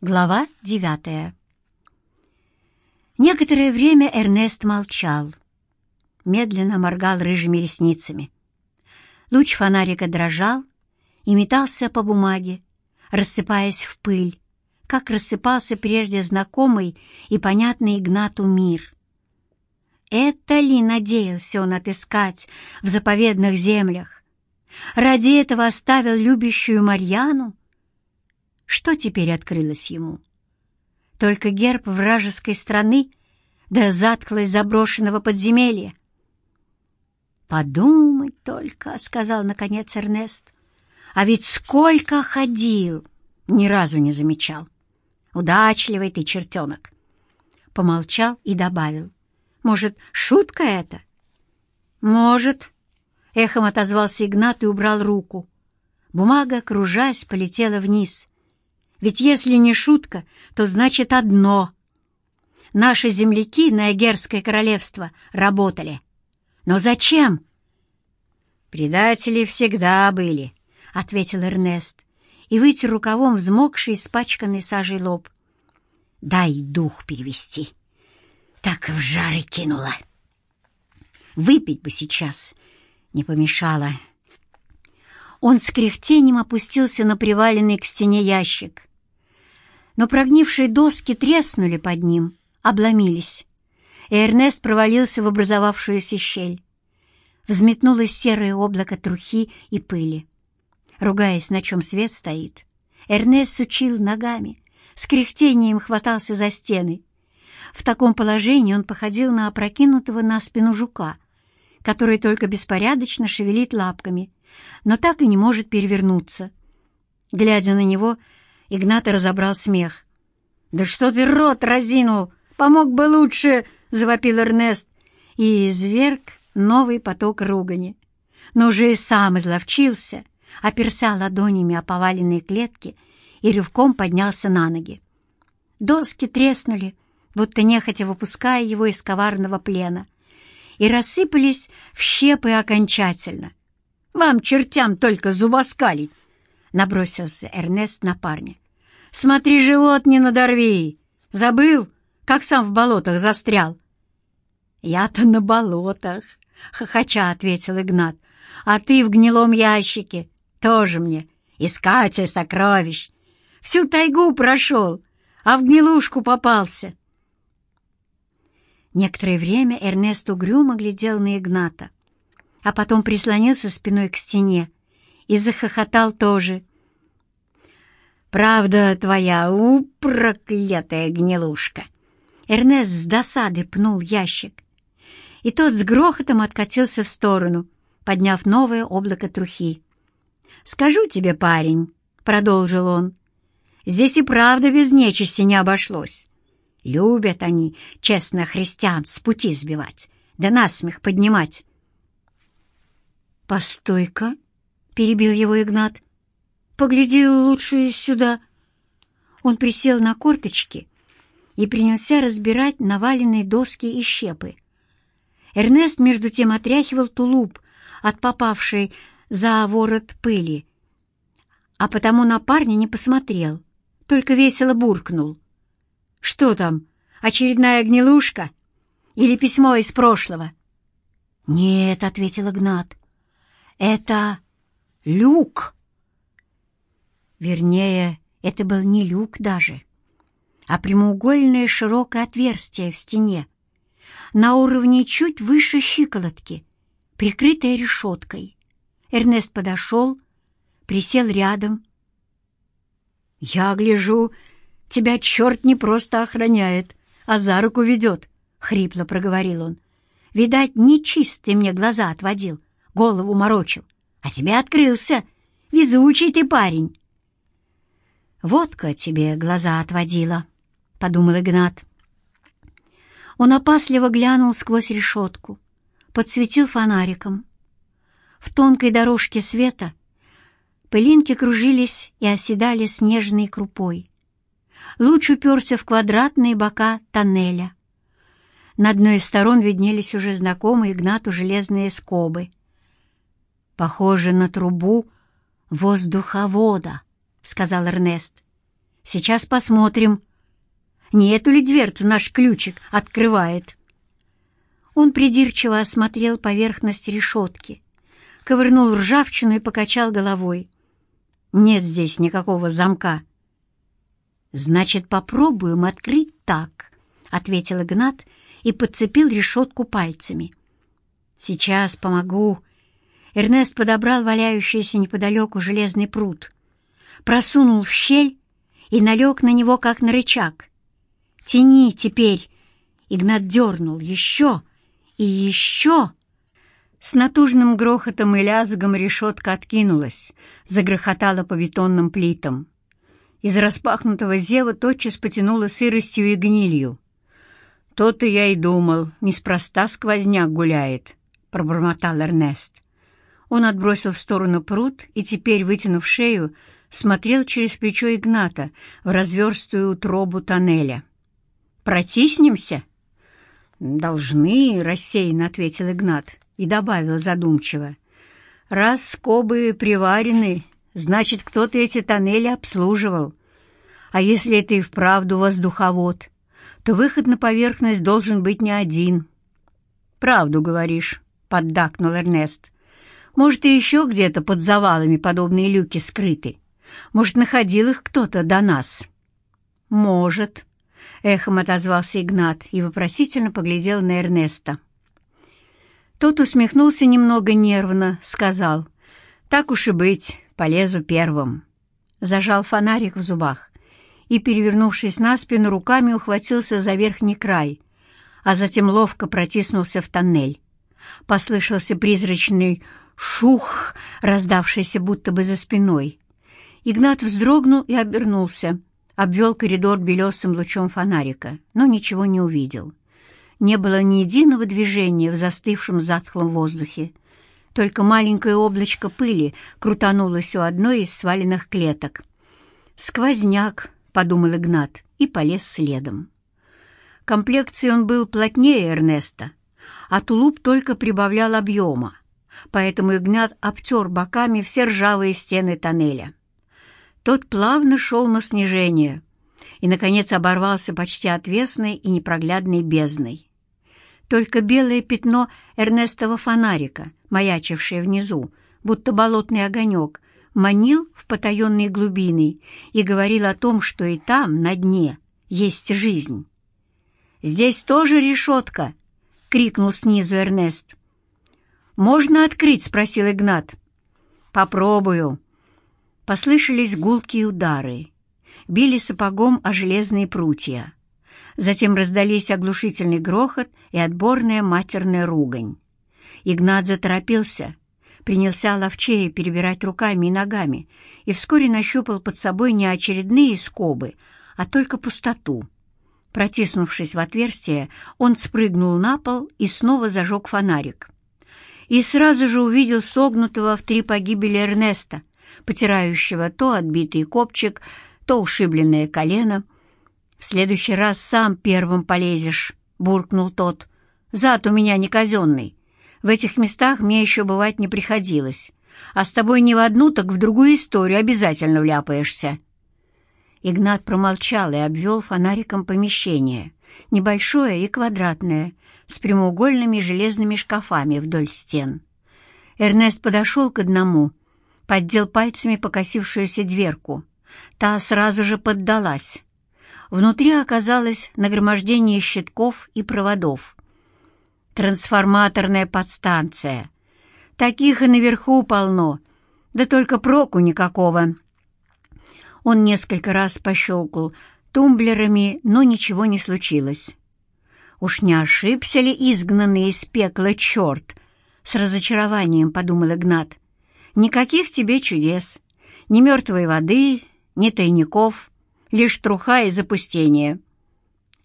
Глава девятая Некоторое время Эрнест молчал, медленно моргал рыжими ресницами. Луч фонарика дрожал и метался по бумаге, рассыпаясь в пыль, как рассыпался прежде знакомый и понятный Игнату мир. Это ли надеялся он отыскать в заповедных землях? Ради этого оставил любящую Марьяну? Что теперь открылось ему? Только герб вражеской страны, да затклость заброшенного подземелья. «Подумать только», — сказал наконец Эрнест. «А ведь сколько ходил, ни разу не замечал. Удачливый ты, чертенок!» Помолчал и добавил. «Может, шутка это?» «Может», — эхом отозвался Игнат и убрал руку. Бумага, кружась, полетела вниз. Ведь если не шутка, то значит одно. Наши земляки на Эгерское королевство работали. Но зачем? «Предатели всегда были», — ответил Эрнест и вытер рукавом взмокший, испачканный сажей лоб. «Дай дух перевести. Так в жары кинула. Выпить бы сейчас не помешало». Он с кряхтением опустился на приваленный к стене ящик но прогнившие доски треснули под ним, обломились, и Эрнест провалился в образовавшуюся щель. Взметнулось серое облако трухи и пыли. Ругаясь, на чем свет стоит, Эрнест сучил ногами, с кряхтением хватался за стены. В таком положении он походил на опрокинутого на спину жука, который только беспорядочно шевелит лапками, но так и не может перевернуться. Глядя на него, Игнат разобрал смех. «Да что ты рот разинул! Помог бы лучше!» — завопил Эрнест. И изверг новый поток ругани. Но уже и сам изловчился, оперся ладонями о поваленные клетки и рывком поднялся на ноги. Доски треснули, будто нехотя выпуская его из коварного плена, и рассыпались в щепы окончательно. «Вам, чертям, только зубоскалить!» — набросился Эрнест на парня. «Смотри, живот не надорви! Забыл, как сам в болотах застрял?» «Я-то на болотах!» — хохоча ответил Игнат. «А ты в гнилом ящике. Тоже мне. Искатель сокровищ. Всю тайгу прошел, а в гнилушку попался». Некоторое время Эрнест угрюмо глядел на Игната, а потом прислонился спиной к стене и захохотал тоже. «Правда твоя, у, проклятая гнилушка!» Эрнест с досады пнул ящик, и тот с грохотом откатился в сторону, подняв новое облако трухи. «Скажу тебе, парень», — продолжил он, — «здесь и правда без нечисти не обошлось. Любят они, честно, христиан с пути сбивать, да насмех поднимать». «Постой-ка», перебил его Игнат. «Погляди лучше сюда». Он присел на корточки и принялся разбирать наваленные доски и щепы. Эрнест между тем отряхивал тулуп от попавшей за ворот пыли, а потому на парня не посмотрел, только весело буркнул. «Что там, очередная гнилушка или письмо из прошлого?» «Нет», — ответил Игнат, — «это люк. Вернее, это был не люк даже, а прямоугольное широкое отверстие в стене, на уровне чуть выше щиколотки, прикрытое решеткой. Эрнест подошел, присел рядом. «Я гляжу, тебя черт не просто охраняет, а за руку ведет», — хрипло проговорил он. «Видать, нечистый мне глаза отводил, голову морочил а тебе открылся. Везучий ты парень. «Водка тебе глаза отводила», — подумал Игнат. Он опасливо глянул сквозь решетку, подсветил фонариком. В тонкой дорожке света пылинки кружились и оседали снежной крупой. Луч уперся в квадратные бока тоннеля. На одной из сторон виднелись уже знакомые Игнату железные скобы — «Похоже на трубу воздуховода», — сказал Эрнест. Сейчас посмотрим, не эту ли дверцу наш ключик открывает. Он придирчиво осмотрел поверхность решетки, ковырнул ржавчину и покачал головой. Нет здесь никакого замка. «Значит, попробуем открыть так», — ответил Игнат и подцепил решетку пальцами. «Сейчас помогу». Эрнест подобрал валяющийся неподалеку железный пруд, просунул в щель и налег на него, как на рычаг. «Тяни теперь!» Игнат дернул еще и еще. С натужным грохотом и лязгом решетка откинулась, загрохотала по бетонным плитам. Из распахнутого зева тотчас потянуло сыростью и гнилью. «То-то я и думал, неспроста сквозняк гуляет», — пробормотал Эрнест. Он отбросил в сторону пруд и теперь, вытянув шею, смотрел через плечо Игната в разверстую утробу тоннеля. «Протиснемся?» «Должны», — рассеянно ответил Игнат и добавил задумчиво. «Раз скобы приварены, значит, кто-то эти тоннели обслуживал. А если это и вправду воздуховод, то выход на поверхность должен быть не один». «Правду говоришь», — поддакнул Эрнест. «Может, и еще где-то под завалами подобные люки скрыты. Может, находил их кто-то до нас?» «Может», — эхом отозвался Игнат и вопросительно поглядел на Эрнеста. Тот усмехнулся немного нервно, сказал, «Так уж и быть, полезу первым». Зажал фонарик в зубах и, перевернувшись на спину, руками ухватился за верхний край, а затем ловко протиснулся в тоннель. Послышался призрачный шух, раздавшийся будто бы за спиной. Игнат вздрогнул и обернулся, обвел коридор белесым лучом фонарика, но ничего не увидел не было ни единого движения в застывшем затхлом воздухе. Только маленькое облачко пыли крутанулось у одной из сваленных клеток. «Сквозняк», — подумал Игнат, и полез следом. Комплекцией он был плотнее Эрнеста, а тулуп только прибавлял объема, поэтому Игнат обтер боками все ржавые стены тоннеля. Тот плавно шел на снижение и, наконец, оборвался почти отвесной и непроглядной бездной. Только белое пятно Эрнестова фонарика, маячившее внизу, будто болотный огонек, манил в потаенные глубины и говорил о том, что и там, на дне, есть жизнь. «Здесь тоже решетка!» — крикнул снизу Эрнест. «Можно открыть?» — спросил Игнат. «Попробую». Послышались гулкие удары. Били сапогом о железные прутья. Затем раздались оглушительный грохот и отборная матерная ругань. Игнат заторопился, принялся ловчее перебирать руками и ногами и вскоре нащупал под собой не очередные скобы, а только пустоту. Протиснувшись в отверстие, он спрыгнул на пол и снова зажег фонарик. И сразу же увидел согнутого в три погибели Эрнеста, потирающего то отбитый копчик, то ушибленное колено — «В следующий раз сам первым полезешь», — буркнул тот. «Зад у меня не казенный. В этих местах мне еще бывать не приходилось. А с тобой не в одну, так в другую историю обязательно вляпаешься». Игнат промолчал и обвел фонариком помещение, небольшое и квадратное, с прямоугольными железными шкафами вдоль стен. Эрнест подошел к одному, поддел пальцами покосившуюся дверку. Та сразу же поддалась. Внутри оказалось нагромождение щитков и проводов. Трансформаторная подстанция. Таких и наверху полно, да только проку никакого. Он несколько раз пощелкал тумблерами, но ничего не случилось. Уж не ошибся ли изгнанный из пекла черт? С разочарованием подумал Игнат. Никаких тебе чудес. Ни мертвой воды, ни тайников — лишь труха и запустение.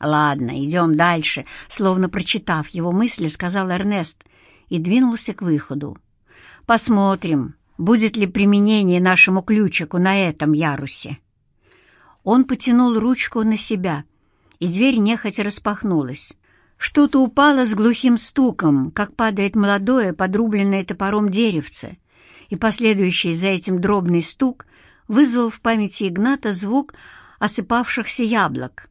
«Ладно, идем дальше», — словно прочитав его мысли, сказал Эрнест и двинулся к выходу. «Посмотрим, будет ли применение нашему ключику на этом ярусе». Он потянул ручку на себя, и дверь нехотя распахнулась. Что-то упало с глухим стуком, как падает молодое, подрубленное топором деревце, и последующий за этим дробный стук вызвал в памяти Игната звук осыпавшихся яблок.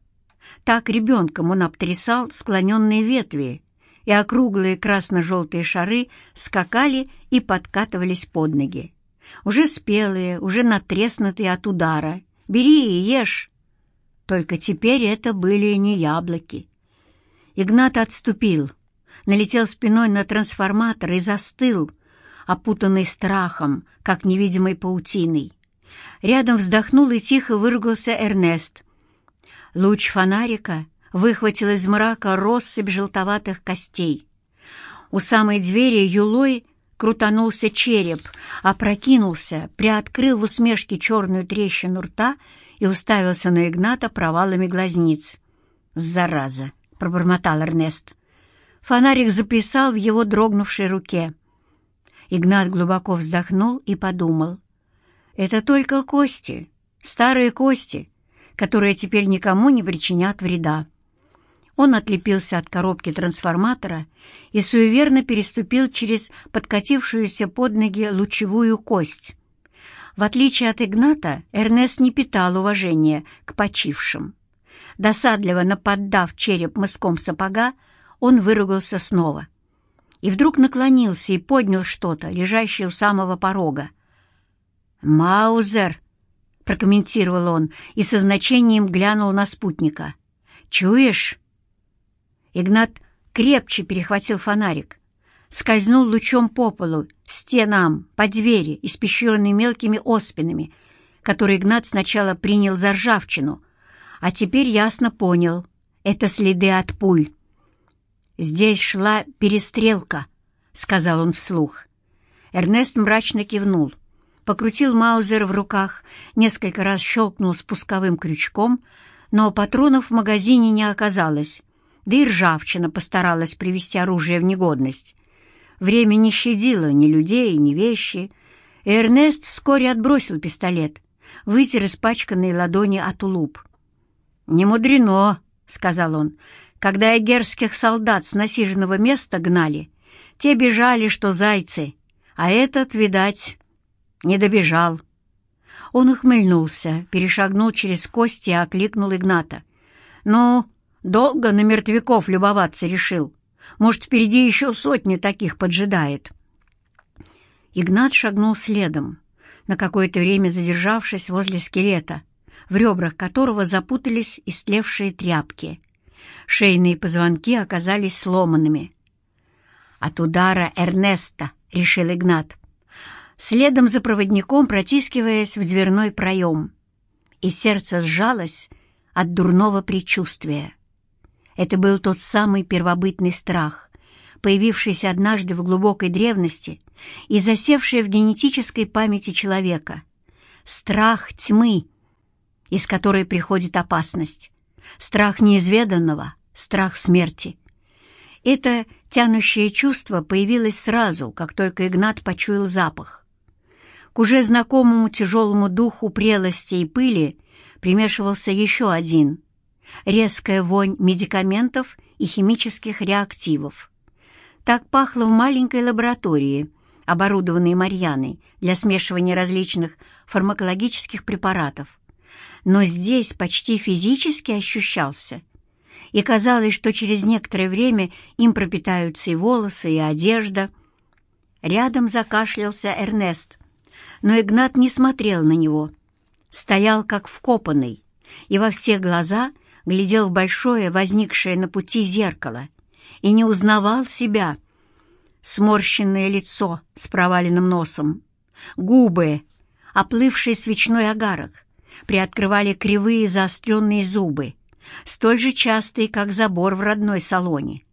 Так ребенком он обтрясал склоненные ветви, и округлые красно-желтые шары скакали и подкатывались под ноги. Уже спелые, уже натреснутые от удара. «Бери и ешь!» Только теперь это были не яблоки. Игнат отступил, налетел спиной на трансформатор и застыл, опутанный страхом, как невидимой паутиной. Рядом вздохнул и тихо выругался Эрнест. Луч фонарика выхватил из мрака россыпь желтоватых костей. У самой двери юлой крутанулся череп, опрокинулся, приоткрыл в усмешке черную трещину рта и уставился на Игната провалами глазниц. «Зараза!» — пробормотал Эрнест. Фонарик заплясал в его дрогнувшей руке. Игнат глубоко вздохнул и подумал. «Это только кости, старые кости, которые теперь никому не причинят вреда». Он отлепился от коробки трансформатора и суеверно переступил через подкатившуюся под ноги лучевую кость. В отличие от Игната, Эрнест не питал уважения к почившим. Досадливо наподдав череп мыском сапога, он выругался снова. И вдруг наклонился и поднял что-то, лежащее у самого порога. «Маузер!» — прокомментировал он и со значением глянул на спутника. «Чуешь?» Игнат крепче перехватил фонарик, скользнул лучом по полу, стенам, по двери, испещренной мелкими оспинами, которые Игнат сначала принял за ржавчину, а теперь ясно понял — это следы от пуль. «Здесь шла перестрелка», — сказал он вслух. Эрнест мрачно кивнул, покрутил Маузер в руках, несколько раз щелкнул спусковым крючком, но патронов в магазине не оказалось да и ржавчина постаралась привести оружие в негодность. Время не щадило ни людей, ни вещи, и Эрнест вскоре отбросил пистолет, вытер испачканные ладони от улуп. «Не мудрено», — сказал он, — «когда эгерских солдат с насиженного места гнали, те бежали, что зайцы, а этот, видать, не добежал». Он ухмыльнулся, перешагнул через кости и окликнул Игната. «Ну, Долго на мертвяков любоваться решил. Может, впереди еще сотни таких поджидает. Игнат шагнул следом, на какое-то время задержавшись возле скелета, в ребрах которого запутались истлевшие тряпки. Шейные позвонки оказались сломанными. «От удара Эрнеста», — решил Игнат, следом за проводником протискиваясь в дверной проем. И сердце сжалось от дурного предчувствия. Это был тот самый первобытный страх, появившийся однажды в глубокой древности и засевший в генетической памяти человека. Страх тьмы, из которой приходит опасность. Страх неизведанного, страх смерти. Это тянущее чувство появилось сразу, как только Игнат почуял запах. К уже знакомому тяжелому духу прелости и пыли примешивался еще один — резкая вонь медикаментов и химических реактивов. Так пахло в маленькой лаборатории, оборудованной Марьяной для смешивания различных фармакологических препаратов. Но здесь почти физически ощущался. И казалось, что через некоторое время им пропитаются и волосы, и одежда. Рядом закашлялся Эрнест, но Игнат не смотрел на него. Стоял как вкопанный, и во все глаза глядел в большое, возникшее на пути зеркало, и не узнавал себя. Сморщенное лицо с проваленным носом, губы, оплывший свечной огарок, приоткрывали кривые заостренные зубы, столь же частые, как забор в родной салоне.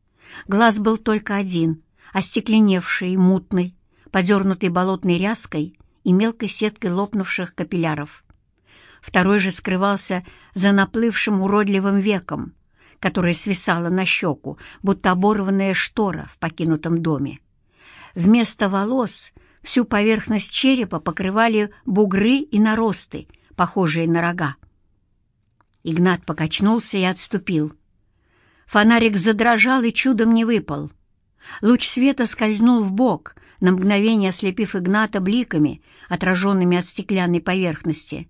Глаз был только один, остекленевший, мутный, подернутый болотной ряской и мелкой сеткой лопнувших капилляров второй же скрывался за наплывшим уродливым веком, которое свисало на щеку, будто оборванная штора в покинутом доме. Вместо волос всю поверхность черепа покрывали бугры и наросты, похожие на рога. Игнат покачнулся и отступил. Фонарик задрожал и чудом не выпал. Луч света скользнул в бок, на мгновение ослепив Игната бликами, отраженными от стеклянной поверхности.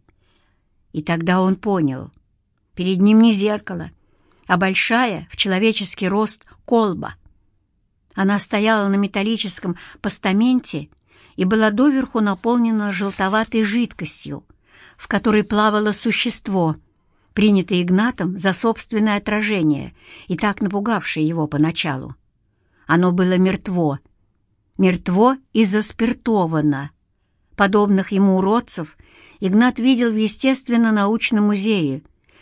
И тогда он понял, Перед ним не зеркало, а большая, в человеческий рост, колба. Она стояла на металлическом постаменте и была доверху наполнена желтоватой жидкостью, в которой плавало существо, принятое Игнатом за собственное отражение и так напугавшее его поначалу. Оно было мертво. Мертво и заспиртовано. Подобных ему уродцев Игнат видел в естественно-научном музее,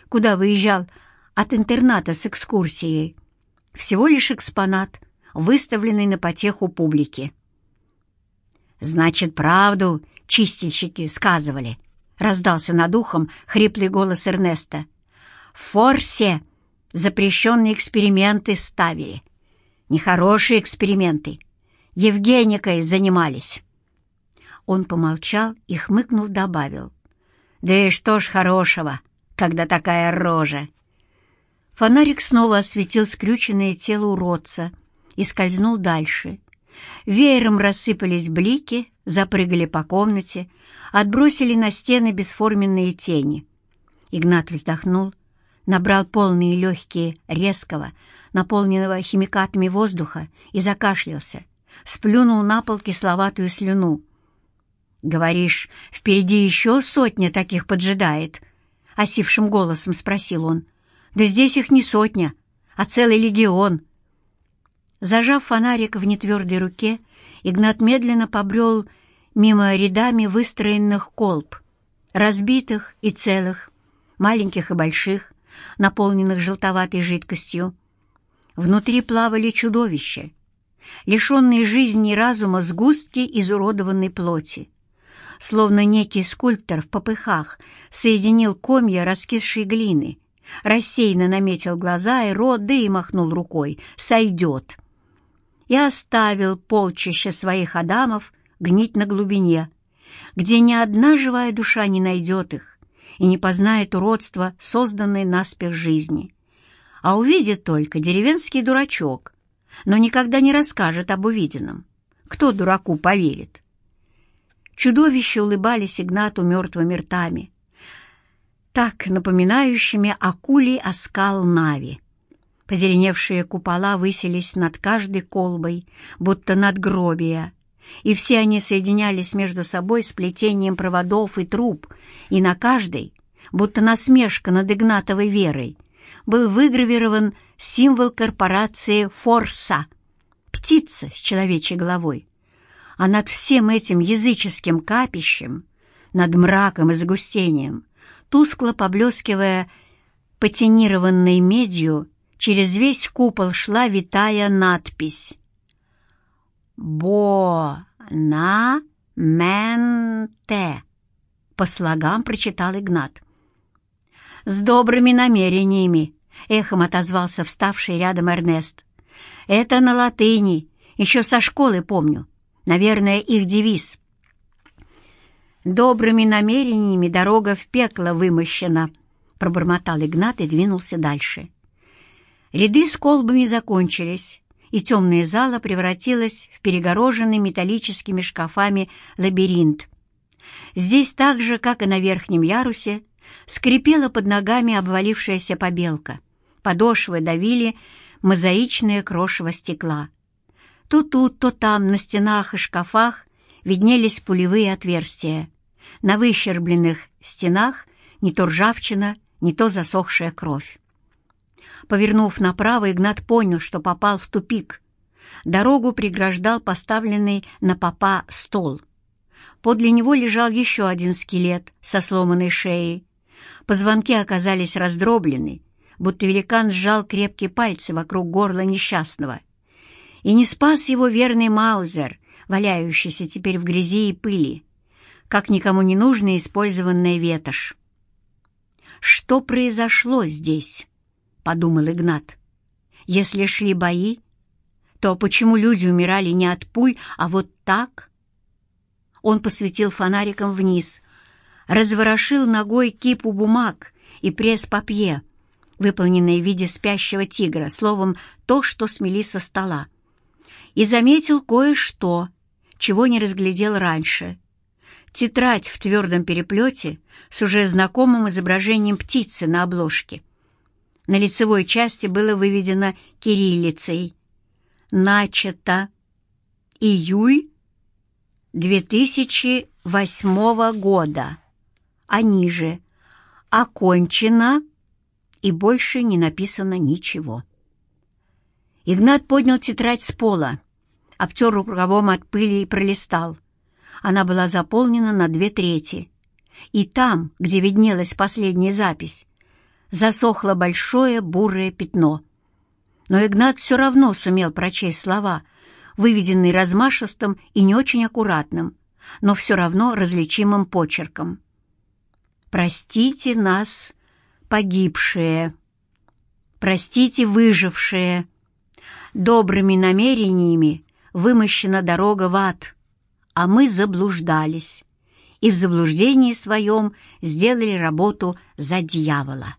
куда выезжал от интерната с экскурсией. Всего лишь экспонат, выставленный на потеху публики. «Значит, правду чистильщики сказывали», — раздался над ухом хриплый голос Эрнеста. «В Форсе запрещенные эксперименты ставили. Нехорошие эксперименты. Евгеникой занимались». Он помолчал и, хмыкнув, добавил. «Да и что ж хорошего, когда такая рожа!» Фонарик снова осветил скрюченное тело уродца и скользнул дальше. Веером рассыпались блики, запрыгали по комнате, отбросили на стены бесформенные тени. Игнат вздохнул, набрал полные легкие резкого, наполненного химикатами воздуха и закашлялся, сплюнул на пол кисловатую слюну. «Говоришь, впереди еще сотня таких поджидает?» — осившим голосом спросил он. «Да здесь их не сотня, а целый легион». Зажав фонарик в нетвердой руке, Игнат медленно побрел мимо рядами выстроенных колб, разбитых и целых, маленьких и больших, наполненных желтоватой жидкостью. Внутри плавали чудовища, лишенные жизни и разума сгустки изуродованной плоти словно некий скульптор в попыхах соединил комья раскисшей глины, рассеянно наметил глаза и рот, да и махнул рукой «Сойдет!» и оставил полчища своих адамов гнить на глубине, где ни одна живая душа не найдет их и не познает уродства, созданной наспех жизни, а увидит только деревенский дурачок, но никогда не расскажет об увиденном. Кто дураку поверит? Чудовища улыбались Игнату мертвыми ртами, так напоминающими акулий оскал Нави. Позеленевшие купола высились над каждой колбой, будто надгробия, и все они соединялись между собой сплетением проводов и труб, и на каждой, будто насмешка над Игнатовой верой, был выгравирован символ корпорации «Форса» — птица с человечьей головой а над всем этим языческим капищем, над мраком и загустением, тускло поблескивая патинированной медью, через весь купол шла витая надпись «Бо-на-мен-те» по слогам прочитал Игнат. «С добрыми намерениями», — эхом отозвался вставший рядом Эрнест. «Это на латыни, еще со школы помню. Наверное, их девиз. «Добрыми намерениями дорога в пекло вымощена», — пробормотал Игнат и двинулся дальше. Ряды с колбами закончились, и темная зала превратилась в перегороженный металлическими шкафами лабиринт. Здесь так же, как и на верхнем ярусе, скрипела под ногами обвалившаяся побелка. Подошвы давили мозаичное крошево стекла. То тут, то там, на стенах и шкафах виднелись пулевые отверстия. На выщербленных стенах не то ржавчина, не то засохшая кровь. Повернув направо, Игнат понял, что попал в тупик. Дорогу преграждал поставленный на попа стол. Подле него лежал еще один скелет со сломанной шеей. Позвонки оказались раздроблены, будто великан сжал крепкие пальцы вокруг горла несчастного — и не спас его верный Маузер, валяющийся теперь в грязи и пыли, как никому не нужная использованная ветошь. «Что произошло здесь?» — подумал Игнат. «Если шли бои, то почему люди умирали не от пуль, а вот так?» Он посветил фонариком вниз, разворошил ногой кипу бумаг и пресс-папье, выполненные в виде спящего тигра, словом, то, что смели со стола и заметил кое-что, чего не разглядел раньше. Тетрадь в твердом переплете с уже знакомым изображением птицы на обложке — На лицевой части было выведено кириллицей. Начато. Июль 2008 года. А ниже. Окончено. И больше не написано ничего. Игнат поднял тетрадь с пола, обтер рукавом от пыли и пролистал. Она была заполнена на две трети. И там, где виднелась последняя запись, засохло большое бурое пятно. Но Игнат все равно сумел прочесть слова, выведенные размашистым и не очень аккуратным, но все равно различимым почерком. «Простите нас, погибшие! Простите, выжившие!» Добрыми намерениями вымощена дорога в ад, а мы заблуждались и в заблуждении своем сделали работу за дьявола.